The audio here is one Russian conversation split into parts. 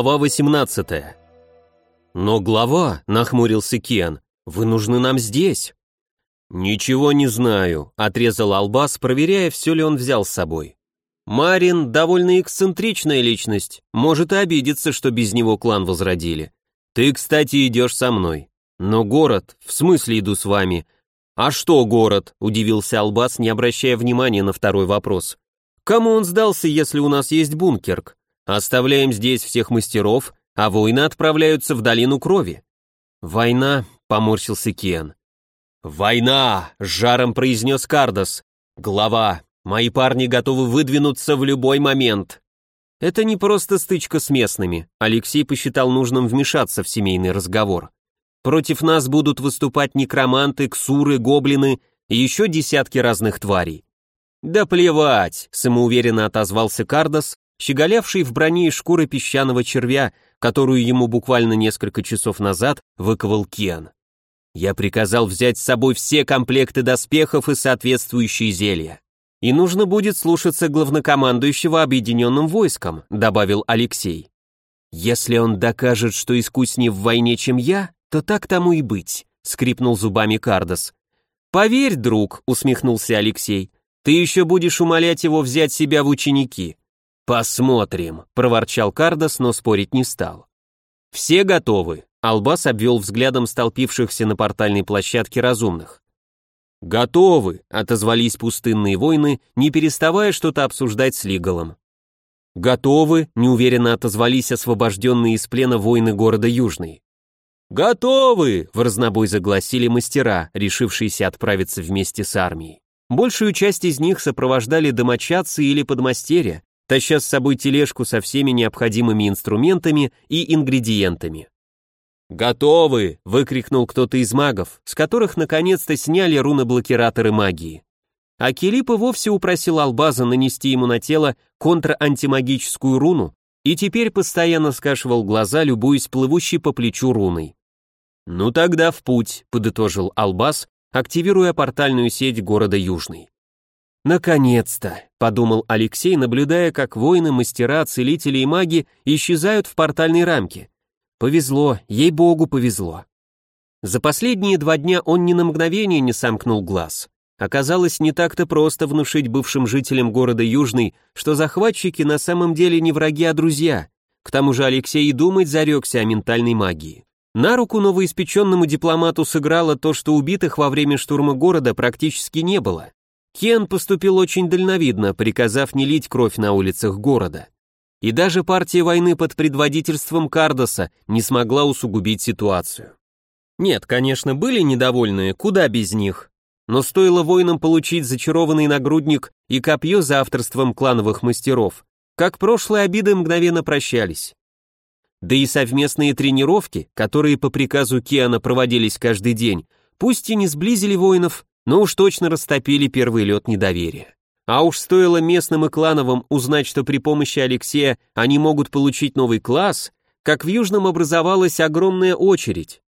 Глава 18. Но глава, нахмурился Кен, вы нужны нам здесь. Ничего не знаю, отрезал Албас, проверяя, все ли он взял с собой. Марин довольно эксцентричная личность, может и обидеться, что без него клан возродили. Ты, кстати, идешь со мной. Но город, в смысле иду с вами. А что город? удивился Албас, не обращая внимания на второй вопрос. Кому он сдался, если у нас есть бункерк? Оставляем здесь всех мастеров, а воины отправляются в долину крови. Война, поморщился Кен. Война, жаром произнес Кардос. Глава, мои парни готовы выдвинуться в любой момент. Это не просто стычка с местными. Алексей посчитал нужным вмешаться в семейный разговор. Против нас будут выступать некроманты, ксуры, гоблины и еще десятки разных тварей. Да плевать, самоуверенно отозвался Кардос, щеголявший в броне из шкуры песчаного червя, которую ему буквально несколько часов назад выковал Кен. Я приказал взять с собой все комплекты доспехов и соответствующие зелья. И нужно будет слушаться главнокомандующего объединенным войском, добавил Алексей. Если он докажет, что искуснее в войне, чем я, то так тому и быть, скрипнул зубами Кардос. Поверь, друг, усмехнулся Алексей, ты еще будешь умолять его взять себя в ученики. «Посмотрим», — проворчал Кардос, но спорить не стал. «Все готовы?» — Албас обвел взглядом столпившихся на портальной площадке разумных. «Готовы», — отозвались пустынные воины, не переставая что-то обсуждать с Лигалом. «Готовы», — неуверенно отозвались освобожденные из плена воины города Южный. «Готовы!» — в разнобой загласили мастера, решившиеся отправиться вместе с армией. Большую часть из них сопровождали домочадцы или подмастерья, таща с собой тележку со всеми необходимыми инструментами и ингредиентами. «Готовы!» — выкрикнул кто-то из магов, с которых наконец-то сняли руны-блокираторы магии. А Килип и вовсе упросил Албаза нанести ему на тело контрантимагическую руну и теперь постоянно скашивал глаза, любуясь плывущей по плечу руной. «Ну тогда в путь», — подытожил Албаз, активируя портальную сеть города Южный. «Наконец-то!» — подумал Алексей, наблюдая, как воины, мастера, целители и маги исчезают в портальной рамке. Повезло, ей-богу, повезло. За последние два дня он ни на мгновение не сомкнул глаз. Оказалось, не так-то просто внушить бывшим жителям города Южный, что захватчики на самом деле не враги, а друзья. К тому же Алексей и думать зарекся о ментальной магии. На руку новоиспеченному дипломату сыграло то, что убитых во время штурма города практически не было. Кен поступил очень дальновидно, приказав не лить кровь на улицах города. И даже партия войны под предводительством Кардоса не смогла усугубить ситуацию. Нет, конечно, были недовольные, куда без них. Но стоило воинам получить зачарованный нагрудник и копье за авторством клановых мастеров, как прошлые обиды мгновенно прощались. Да и совместные тренировки, которые по приказу Киана проводились каждый день, пусть и не сблизили воинов, но уж точно растопили первый лед недоверия. А уж стоило местным и клановым узнать, что при помощи Алексея они могут получить новый класс, как в Южном образовалась огромная очередь.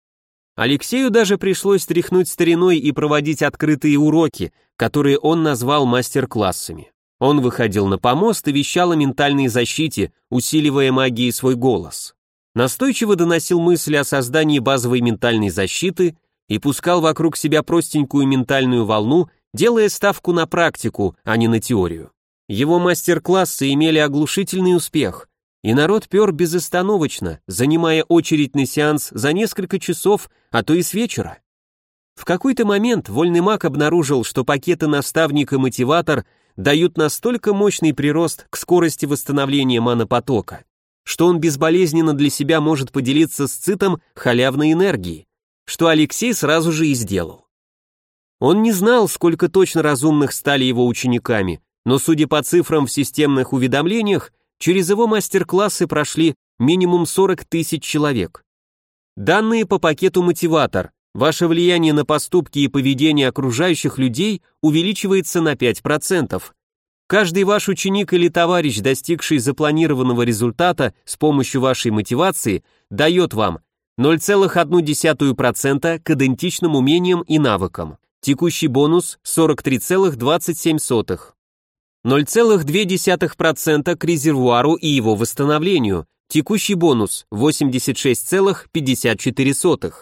Алексею даже пришлось тряхнуть стариной и проводить открытые уроки, которые он назвал мастер-классами. Он выходил на помост и вещал о ментальной защите, усиливая магией свой голос. Настойчиво доносил мысли о создании базовой ментальной защиты и пускал вокруг себя простенькую ментальную волну, делая ставку на практику, а не на теорию. Его мастер-классы имели оглушительный успех, и народ пер безостановочно, занимая очередь на сеанс за несколько часов, а то и с вечера. В какой-то момент вольный маг обнаружил, что пакеты наставник и мотиватор дают настолько мощный прирост к скорости восстановления манопотока, что он безболезненно для себя может поделиться с цитом халявной энергии, что Алексей сразу же и сделал. Он не знал, сколько точно разумных стали его учениками, но судя по цифрам в системных уведомлениях, через его мастер-классы прошли минимум 40 тысяч человек. Данные по пакету «Мотиватор». Ваше влияние на поступки и поведение окружающих людей увеличивается на 5%. Каждый ваш ученик или товарищ, достигший запланированного результата с помощью вашей мотивации, дает вам 0,1% к идентичным умениям и навыкам. Текущий бонус 43,27. 0,2% к резервуару и его восстановлению. Текущий бонус 86,54.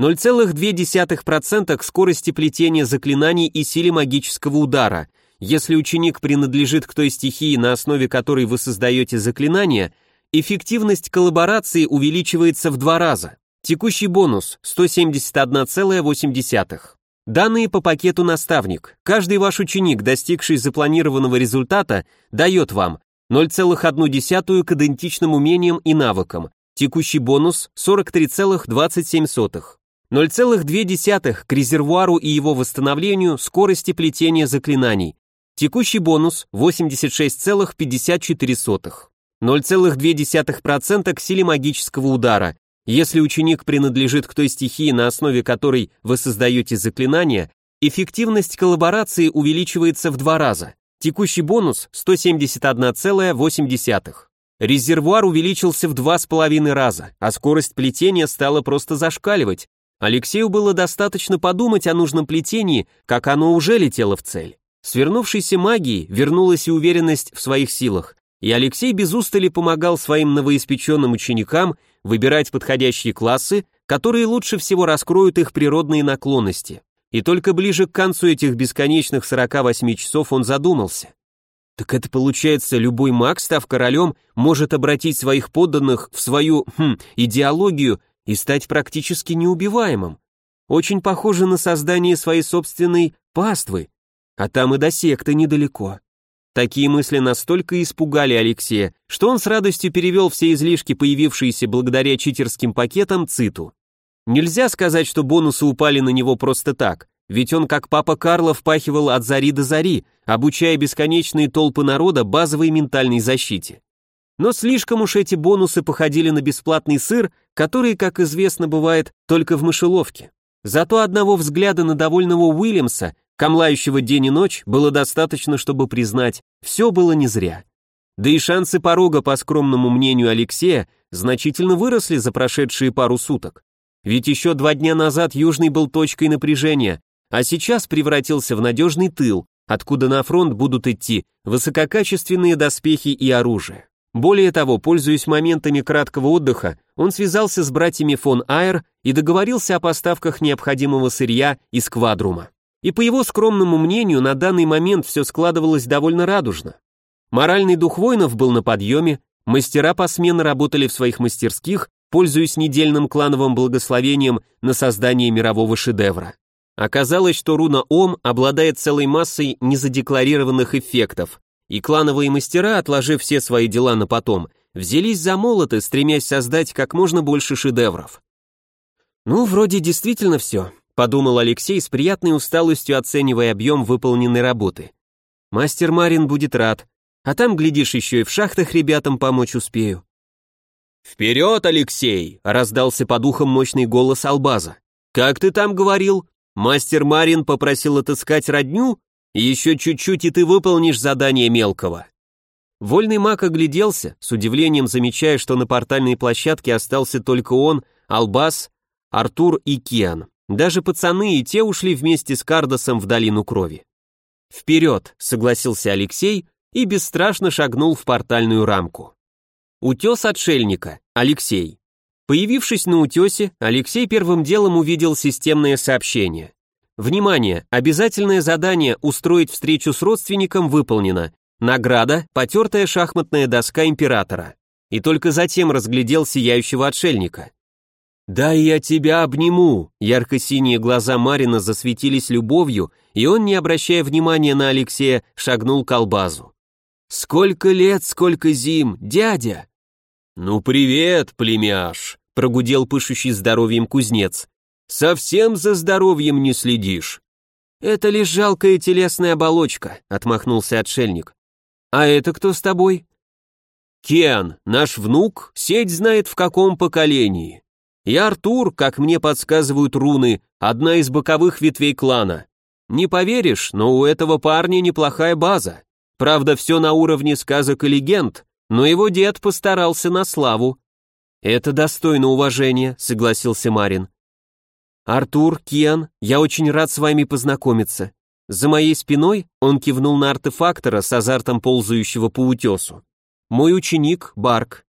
0,2% к скорости плетения заклинаний и силе магического удара. Если ученик принадлежит к той стихии, на основе которой вы создаете заклинание, эффективность коллаборации увеличивается в два раза. Текущий бонус 171,8. Данные по пакету наставник. Каждый ваш ученик, достигший запланированного результата, дает вам 0,1 к идентичным умениям и навыкам. Текущий бонус 43,27. 0,2 к резервуару и его восстановлению скорости плетения заклинаний. Текущий бонус 86,54. 0,2% к силе магического удара. Если ученик принадлежит к той стихии, на основе которой вы создаете заклинание, эффективность коллаборации увеличивается в два раза. Текущий бонус 171,8. Резервуар увеличился в два с половиной раза, а скорость плетения стала просто зашкаливать, Алексею было достаточно подумать о нужном плетении, как оно уже летело в цель. Свернувшейся магией вернулась и уверенность в своих силах, и Алексей без устали помогал своим новоиспеченным ученикам выбирать подходящие классы, которые лучше всего раскроют их природные наклонности. И только ближе к концу этих бесконечных 48 часов он задумался. Так это получается, любой маг, став королем, может обратить своих подданных в свою, хм, идеологию и стать практически неубиваемым. Очень похоже на создание своей собственной паствы, а там и до секты недалеко. Такие мысли настолько испугали Алексея, что он с радостью перевел все излишки, появившиеся благодаря читерским пакетам, Циту. Нельзя сказать, что бонусы упали на него просто так, ведь он, как папа Карло, впахивал от зари до зари, обучая бесконечные толпы народа базовой ментальной защите. Но слишком уж эти бонусы походили на бесплатный сыр, который, как известно, бывает только в мышеловке. Зато одного взгляда на довольного Уильямса, камлающего день и ночь, было достаточно, чтобы признать, все было не зря. Да и шансы порога, по скромному мнению Алексея, значительно выросли за прошедшие пару суток. Ведь еще два дня назад Южный был точкой напряжения, а сейчас превратился в надежный тыл, откуда на фронт будут идти высококачественные доспехи и оружие. Более того, пользуясь моментами краткого отдыха, он связался с братьями фон Айр и договорился о поставках необходимого сырья из квадрума. И по его скромному мнению, на данный момент все складывалось довольно радужно. Моральный дух воинов был на подъеме, мастера посменно работали в своих мастерских, пользуясь недельным клановым благословением на создание мирового шедевра. Оказалось, что руна Ом обладает целой массой незадекларированных эффектов, и клановые мастера, отложив все свои дела на потом, взялись за молоты, стремясь создать как можно больше шедевров. «Ну, вроде действительно все», — подумал Алексей с приятной усталостью, оценивая объем выполненной работы. «Мастер Марин будет рад, а там, глядишь, еще и в шахтах ребятам помочь успею». «Вперед, Алексей!» — раздался по духам мощный голос Албаза. «Как ты там говорил? Мастер Марин попросил отыскать родню? Еще чуть-чуть, и ты выполнишь задание мелкого». Вольный маг огляделся, с удивлением замечая, что на портальной площадке остался только он, Албас, Артур и Киан. Даже пацаны и те ушли вместе с Кардосом в долину крови. «Вперед!» — согласился Алексей и бесстрашно шагнул в портальную рамку. Утес отшельника, Алексей. Появившись на утесе, Алексей первым делом увидел системное сообщение. Внимание! Обязательное задание устроить встречу с родственником выполнено. Награда – потертая шахматная доска императора. И только затем разглядел сияющего отшельника. «Да я тебя обниму!» Ярко-синие глаза Марина засветились любовью, и он, не обращая внимания на Алексея, шагнул к албазу. «Сколько лет, сколько зим, дядя!» «Ну привет, племяш!» прогудел пышущий здоровьем кузнец. Совсем за здоровьем не следишь. Это лишь жалкая телесная оболочка, отмахнулся отшельник. А это кто с тобой? Кен, наш внук, сеть знает в каком поколении. И Артур, как мне подсказывают руны, одна из боковых ветвей клана. Не поверишь, но у этого парня неплохая база. Правда, все на уровне сказок и легенд, но его дед постарался на славу. Это достойно уважения, согласился Марин. «Артур, Киан, я очень рад с вами познакомиться. За моей спиной он кивнул на артефактора с азартом ползающего по утесу. Мой ученик Барк.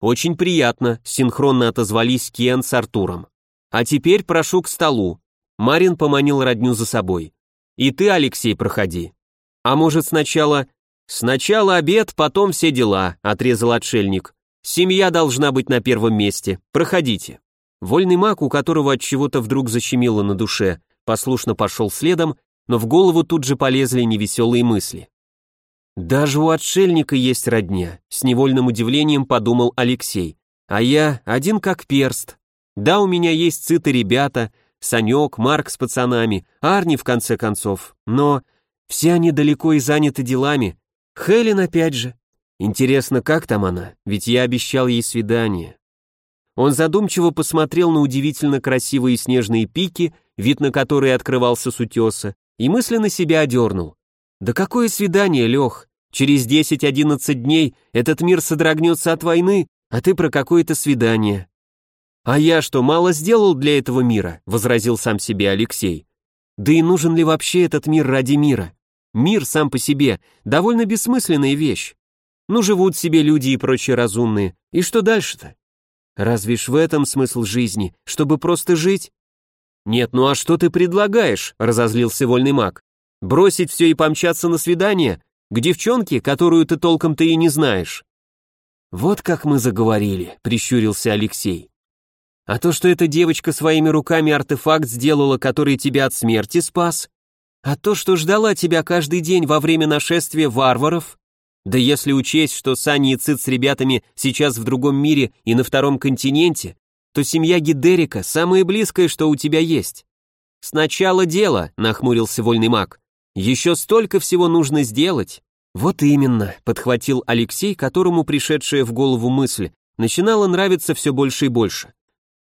«Очень приятно», — синхронно отозвались Кен с Артуром. «А теперь прошу к столу». Марин поманил родню за собой. «И ты, Алексей, проходи». «А может, сначала...» «Сначала обед, потом все дела», — отрезал отшельник. «Семья должна быть на первом месте. Проходите». Вольный маг, у которого от чего-то вдруг защемило на душе, послушно пошел следом, но в голову тут же полезли невеселые мысли. «Даже у отшельника есть родня», — с невольным удивлением подумал Алексей. «А я один как перст. Да, у меня есть циты ребята, Санек, Марк с пацанами, Арни в конце концов, но все они далеко и заняты делами, Хелен опять же. Интересно, как там она? Ведь я обещал ей свидание. Он задумчиво посмотрел на удивительно красивые снежные пики, вид на которые открывался с утеса, и мысленно себя одернул. Да какое свидание, Лех? Через 10-11 дней этот мир содрогнется от войны, а ты про какое-то свидание. А я что, мало сделал для этого мира? возразил сам себе Алексей. Да и нужен ли вообще этот мир ради мира? Мир сам по себе довольно бессмысленная вещь. Ну, живут себе люди и прочие разумные. И что дальше-то? Разве ж в этом смысл жизни, чтобы просто жить? Нет, ну а что ты предлагаешь? разозлился вольный маг. Бросить все и помчаться на свидание? К девчонке, которую ты толком-то и не знаешь? Вот как мы заговорили, прищурился Алексей. А то, что эта девочка своими руками артефакт сделала, который тебя от смерти спас, а то, что ждала тебя каждый день во время нашествия варваров? Да если учесть, что Сани и Цит с ребятами сейчас в другом мире и на втором континенте, то семья Гидерика самое близкое, что у тебя есть. Сначала дело, нахмурился вольный маг. Еще столько всего нужно сделать. Вот именно, подхватил Алексей, которому пришедшая в голову мысль начинала нравиться все больше и больше.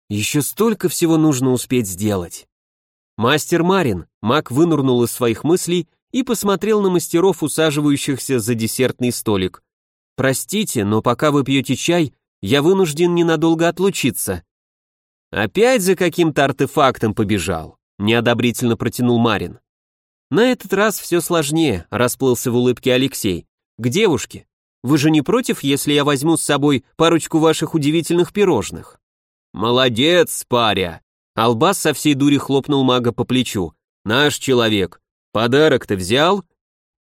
Еще столько всего нужно успеть сделать. Мастер Марин, маг вынырнул из своих мыслей и посмотрел на мастеров, усаживающихся за десертный столик. «Простите, но пока вы пьете чай, я вынужден ненадолго отлучиться». «Опять за каким-то артефактом побежал», — неодобрительно протянул Марин. «На этот раз все сложнее», — расплылся в улыбке Алексей. «К девушке. Вы же не против, если я возьму с собой парочку ваших удивительных пирожных?» «Молодец, паря!» Албас со всей дури хлопнул мага по плечу. «Наш человек. Подарок-то взял?»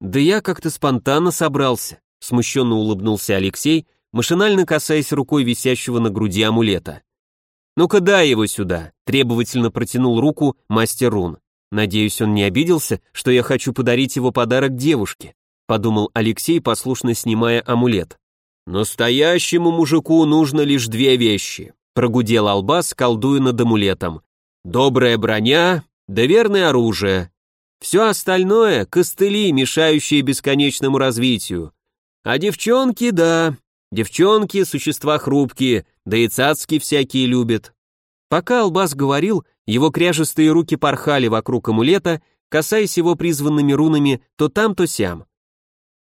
«Да я как-то спонтанно собрался», — смущенно улыбнулся Алексей, машинально касаясь рукой висящего на груди амулета. «Ну-ка дай его сюда», — требовательно протянул руку мастер рун. «Надеюсь, он не обиделся, что я хочу подарить его подарок девушке», — подумал Алексей, послушно снимая амулет. «Настоящему мужику нужно лишь две вещи прогудел Албас, колдуя над амулетом. Добрая броня, да оружие. Все остальное — костыли, мешающие бесконечному развитию. А девчонки, да, девчонки — существа хрупкие, да и цацки всякие любят. Пока Албас говорил, его кряжестые руки порхали вокруг амулета, касаясь его призванными рунами то там, то сям.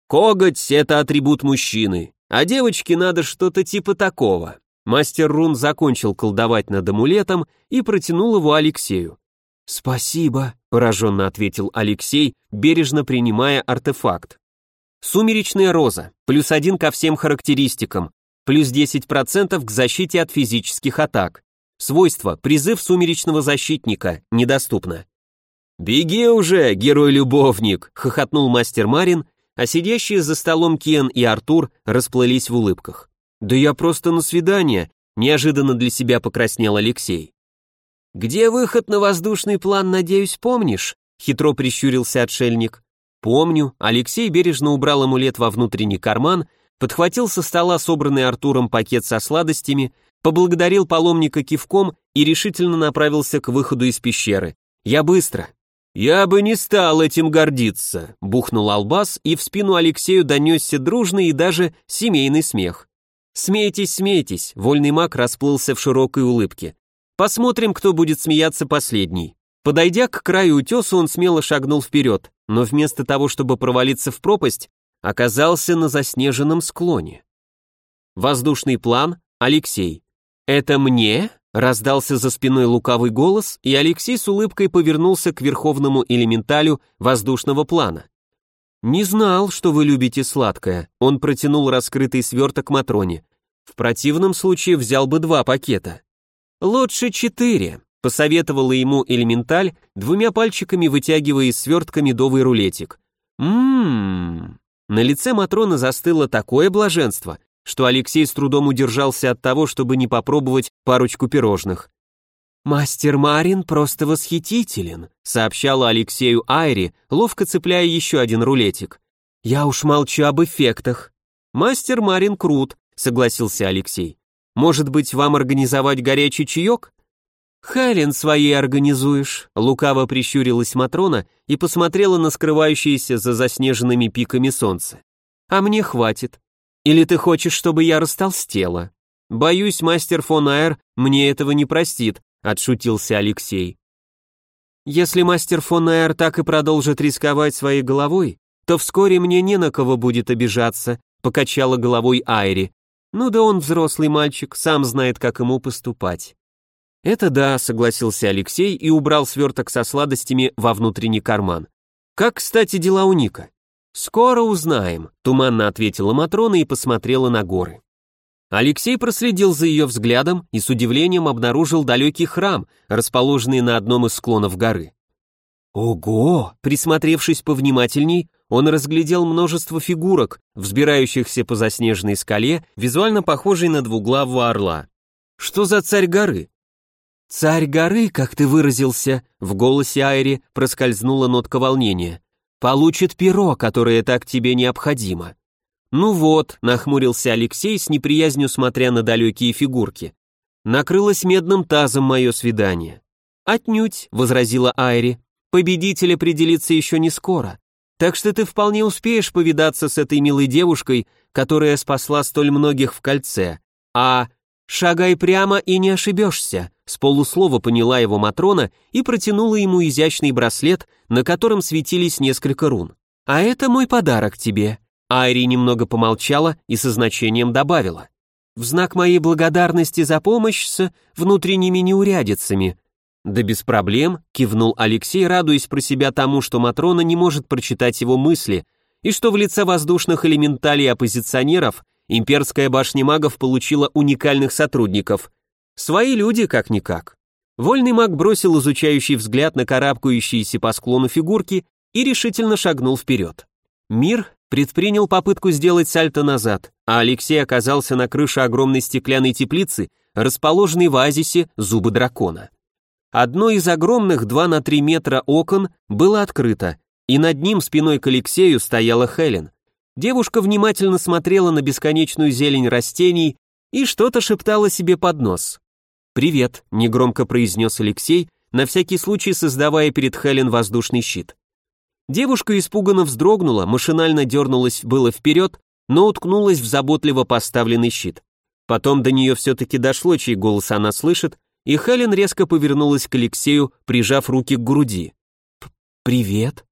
Коготь — это атрибут мужчины, а девочке надо что-то типа такого. Мастер рун закончил колдовать над амулетом и протянул его Алексею. «Спасибо», — пораженно ответил Алексей, бережно принимая артефакт. Сумеречная роза, плюс один ко всем характеристикам, плюс 10% к защите от физических атак. Свойство «Призыв сумеречного защитника» недоступно. «Беги уже, герой-любовник!» — хохотнул мастер Марин, а сидящие за столом Кен и Артур расплылись в улыбках. «Да я просто на свидание», — неожиданно для себя покраснел Алексей. «Где выход на воздушный план, надеюсь, помнишь?» — хитро прищурился отшельник. «Помню». Алексей бережно убрал амулет во внутренний карман, подхватил со стола собранный Артуром пакет со сладостями, поблагодарил паломника кивком и решительно направился к выходу из пещеры. «Я быстро». «Я бы не стал этим гордиться», — бухнул Албас, и в спину Алексею донесся дружный и даже семейный смех. «Смейтесь, смейтесь», — вольный маг расплылся в широкой улыбке. «Посмотрим, кто будет смеяться последний». Подойдя к краю утеса, он смело шагнул вперед, но вместо того, чтобы провалиться в пропасть, оказался на заснеженном склоне. Воздушный план, Алексей. «Это мне?» — раздался за спиной лукавый голос, и Алексей с улыбкой повернулся к верховному элементалю воздушного плана. «Не знал, что вы любите сладкое», — он протянул раскрытый сверток Матроне. В противном случае взял бы два пакета. Лучше четыре, посоветовала ему элементаль, двумя пальчиками вытягивая из свертка медовый рулетик. Ммм. На лице Матроны застыло такое блаженство, что Алексей с трудом удержался от того, чтобы не попробовать парочку пирожных. «Мастер Марин просто восхитителен», сообщала Алексею Айри, ловко цепляя еще один рулетик. «Я уж молчу об эффектах». «Мастер Марин крут», согласился Алексей. «Может быть, вам организовать горячий чаек?» «Хелен своей организуешь», — лукаво прищурилась Матрона и посмотрела на скрывающееся за заснеженными пиками солнце. «А мне хватит. Или ты хочешь, чтобы я растолстела?» «Боюсь, мастер фон Айр мне этого не простит», — отшутился Алексей. «Если мастер фон Айр так и продолжит рисковать своей головой, то вскоре мне не на кого будет обижаться», — покачала головой Айри. «Ну да он взрослый мальчик, сам знает, как ему поступать». «Это да», — согласился Алексей и убрал сверток со сладостями во внутренний карман. «Как, кстати, дела у Ника?» «Скоро узнаем», — туманно ответила Матрона и посмотрела на горы. Алексей проследил за ее взглядом и с удивлением обнаружил далекий храм, расположенный на одном из склонов горы. Ого! Присмотревшись повнимательней, он разглядел множество фигурок, взбирающихся по заснеженной скале, визуально похожей на двуглавого орла. Что за царь горы? «Царь горы, как ты выразился», — в голосе Айри проскользнула нотка волнения, «получит перо, которое так тебе необходимо». «Ну вот», — нахмурился Алексей с неприязнью смотря на далекие фигурки. «Накрылось медным тазом мое свидание». «Отнюдь», — возразила Айри, «победитель определится еще не скоро. Так что ты вполне успеешь повидаться с этой милой девушкой, которая спасла столь многих в кольце. А «Шагай прямо и не ошибешься», — с полуслова поняла его Матрона и протянула ему изящный браслет, на котором светились несколько рун. «А это мой подарок тебе». Айри немного помолчала и со значением добавила. «В знак моей благодарности за помощь с внутренними неурядицами». «Да без проблем», — кивнул Алексей, радуясь про себя тому, что Матрона не может прочитать его мысли, и что в лице воздушных элементалей оппозиционеров имперская башня магов получила уникальных сотрудников. Свои люди, как-никак. Вольный маг бросил изучающий взгляд на карабкающиеся по склону фигурки и решительно шагнул вперед. Мир предпринял попытку сделать сальто назад, а Алексей оказался на крыше огромной стеклянной теплицы, расположенной в оазисе Зубы Дракона. Одно из огромных 2 на 3 метра окон было открыто, и над ним спиной к Алексею стояла Хелен. Девушка внимательно смотрела на бесконечную зелень растений и что-то шептала себе под нос. «Привет», — негромко произнес Алексей, на всякий случай создавая перед Хелен воздушный щит. Девушка испуганно вздрогнула, машинально дернулась было вперед, но уткнулась в заботливо поставленный щит. Потом до нее все-таки дошло, чей голос она слышит, и Хелен резко повернулась к Алексею, прижав руки к груди. «Привет»,